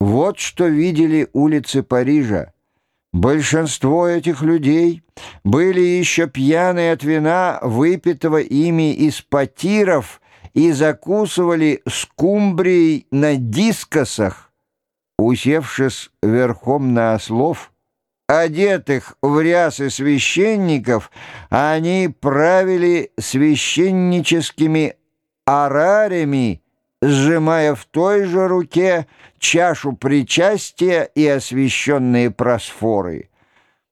Вот что видели улицы Парижа. Большинство этих людей были еще пьяны от вина, выпитого ими из потиров, и закусывали скумбрией на дискосах, усевшись верхом на ослов, одетых в рясы священников, они правили священническими арарями, сжимая в той же руке чашу причастия и освященные просфоры.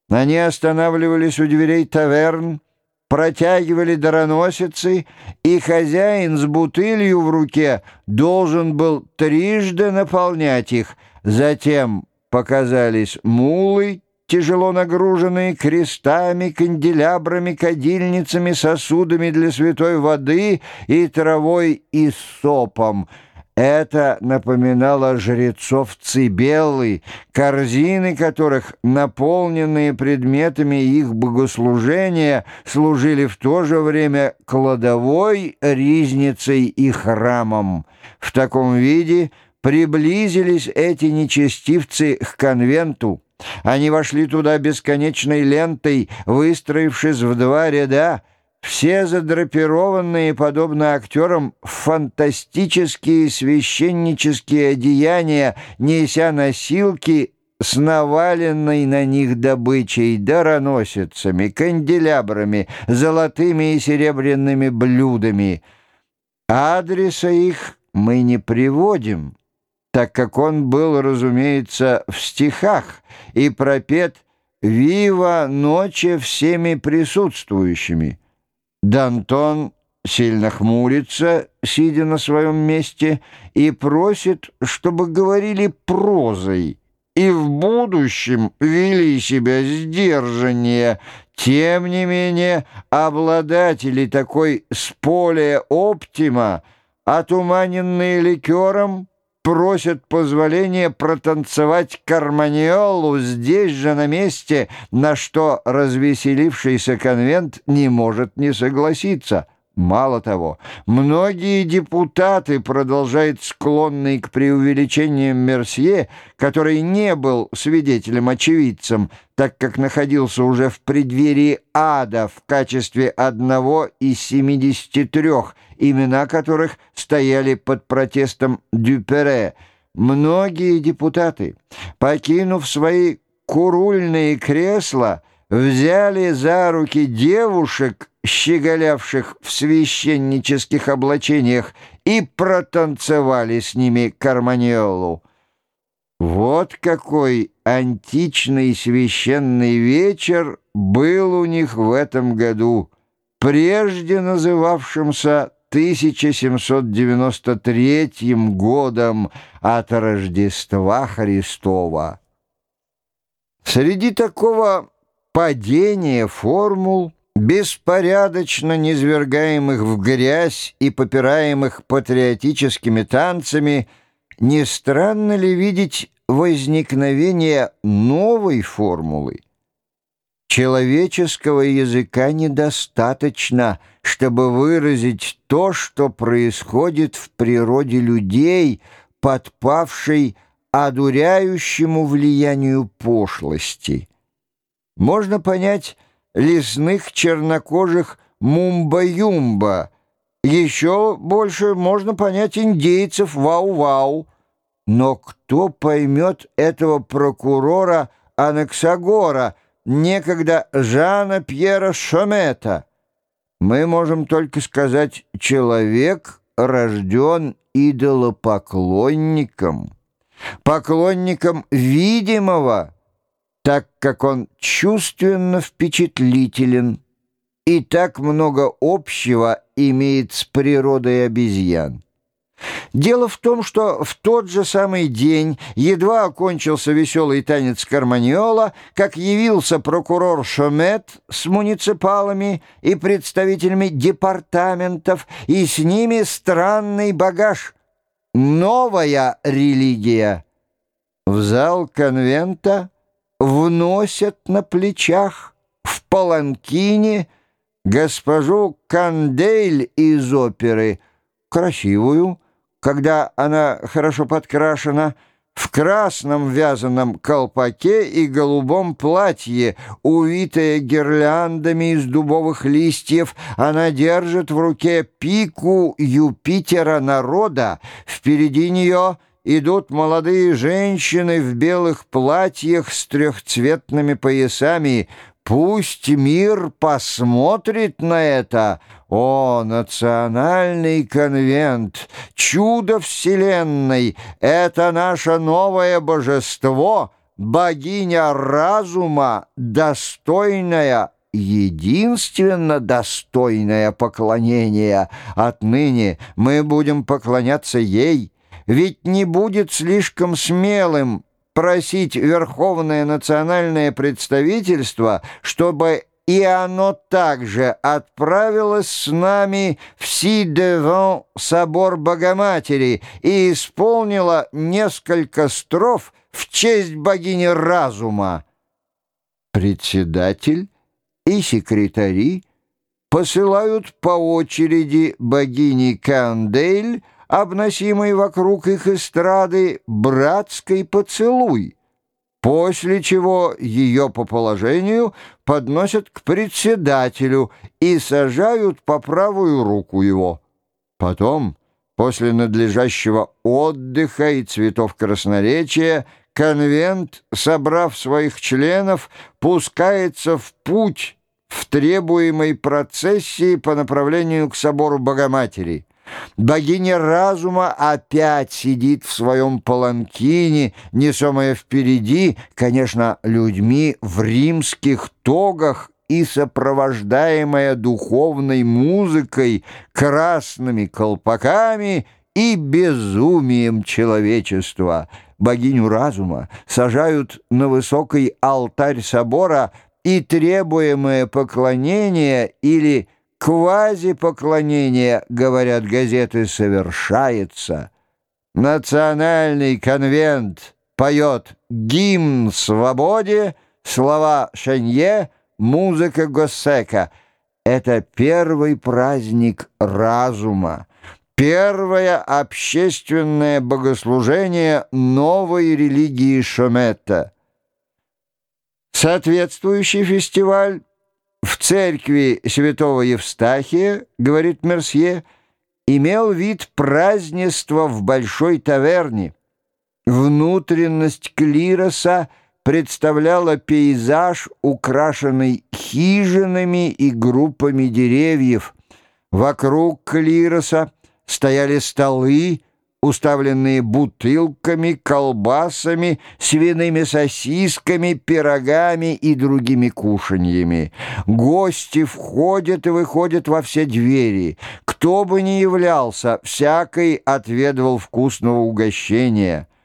Они останавливались у дверей таверн, протягивали дароносицы, и хозяин с бутылью в руке должен был трижды наполнять их. Затем показались мулы, тяжело нагруженные крестами, канделябрами, кадильницами, сосудами для святой воды и травой и сопом. Это напоминало жрецов Цибеллы, корзины которых, наполненные предметами их богослужения, служили в то же время кладовой, ризницей и храмом. В таком виде приблизились эти нечестивцы к конвенту. Они вошли туда бесконечной лентой, выстроившись в два ряда, все задрапированные, подобно актерам, фантастические священнические одеяния, неся носилки с наваленной на них добычей, дароносицами, канделябрами, золотыми и серебряными блюдами. Адреса их мы не приводим, так как он был, разумеется, в стихах и пропет «Вива ночи всеми присутствующими». Дантон сильно хмурится, сидя на своем месте, и просит, чтобы говорили прозой, и в будущем вели себя сдержаннее. Тем не менее, обладатели такой сполия оптима, отуманенные ликером, просят позволения протанцевать карманиолу здесь же на месте, на что развеселившийся конвент не может не согласиться. Мало того, многие депутаты, продолжает склонный к преувеличениям Мерсье, который не был свидетелем-очевидцем, так как находился уже в преддверии ада в качестве одного из 73, имена которых стояли под протестом Дюпере, многие депутаты, покинув свои курульные кресла, взяли за руки девушек, щеголявших в священнических облачениях, и протанцевали с ними карманьолу. Вот какой античный священный вечер был у них в этом году, прежде называвшимся 1793 годом от Рождества Христова. Среди такого падения формул беспорядочно низвергаемых в грязь и попираемых патриотическими танцами, не странно ли видеть возникновение новой формулы? Человеческого языка недостаточно, чтобы выразить то, что происходит в природе людей, подпавшей одуряющему влиянию пошлости. Можно понять лесных чернокожих мумба-юмба. Еще больше можно понять индейцев вау-вау. Но кто поймет этого прокурора Анаксагора, некогда Жана Пьера Шомета? Мы можем только сказать «человек рожден идолопоклонником», поклонником видимого – так как он чувственно впечатлителен и так много общего имеет с природой обезьян. Дело в том, что в тот же самый день едва окончился веселый танец Карманьола, как явился прокурор Шомет с муниципалами и представителями департаментов, и с ними странный багаж — новая религия. В зал конвента вносят на плечах в паланкине госпожу Кандель из оперы, красивую, когда она хорошо подкрашена, в красном вязаном колпаке и голубом платье, увитая гирляндами из дубовых листьев, она держит в руке пику Юпитера народа. Впереди нее идут молодые женщины в белых платьях с трехцветными поясами, Пусть мир посмотрит на это. О, национальный конвент, чудо вселенной, это наше новое божество, богиня разума, достойная единственно достойное поклонение. Отныне мы будем поклоняться ей, ведь не будет слишком смелым просить Верховное национальное представительство, чтобы и оно также отправилось с нами в Си-Деван собор Богоматери и исполнило несколько строф в честь богини разума. Председатель и секретари посылают по очереди богини Кандель обносимый вокруг их эстрады братской поцелуй, после чего ее по положению подносят к председателю и сажают по правую руку его. Потом, после надлежащего отдыха и цветов красноречия, конвент, собрав своих членов, пускается в путь в требуемой процессии по направлению к собору Богоматери. Богиня разума опять сидит в своем паланкине, несомая впереди, конечно, людьми в римских тогах и сопровождаемая духовной музыкой, красными колпаками и безумием человечества. Богиню разума сажают на высокий алтарь собора и требуемое поклонение или Квазипоклонение, говорят газеты, совершается. Национальный конвент поет гимн свободе, слова Шенье, музыка Госсека. Это первый праздник разума, первое общественное богослужение новой религии Шометта. Соответствующий фестиваль в церкви святого Евстахия, говорит Мерсье, имел вид празднества в большой таверне. Внутренность клироса представляла пейзаж, украшенный хижинами и группами деревьев. Вокруг клироса стояли столы, уставленные бутылками, колбасами, свиными сосисками, пирогами и другими кушаньями. Гости входят и выходят во все двери. Кто бы ни являлся, всякий отведывал вкусного угощения —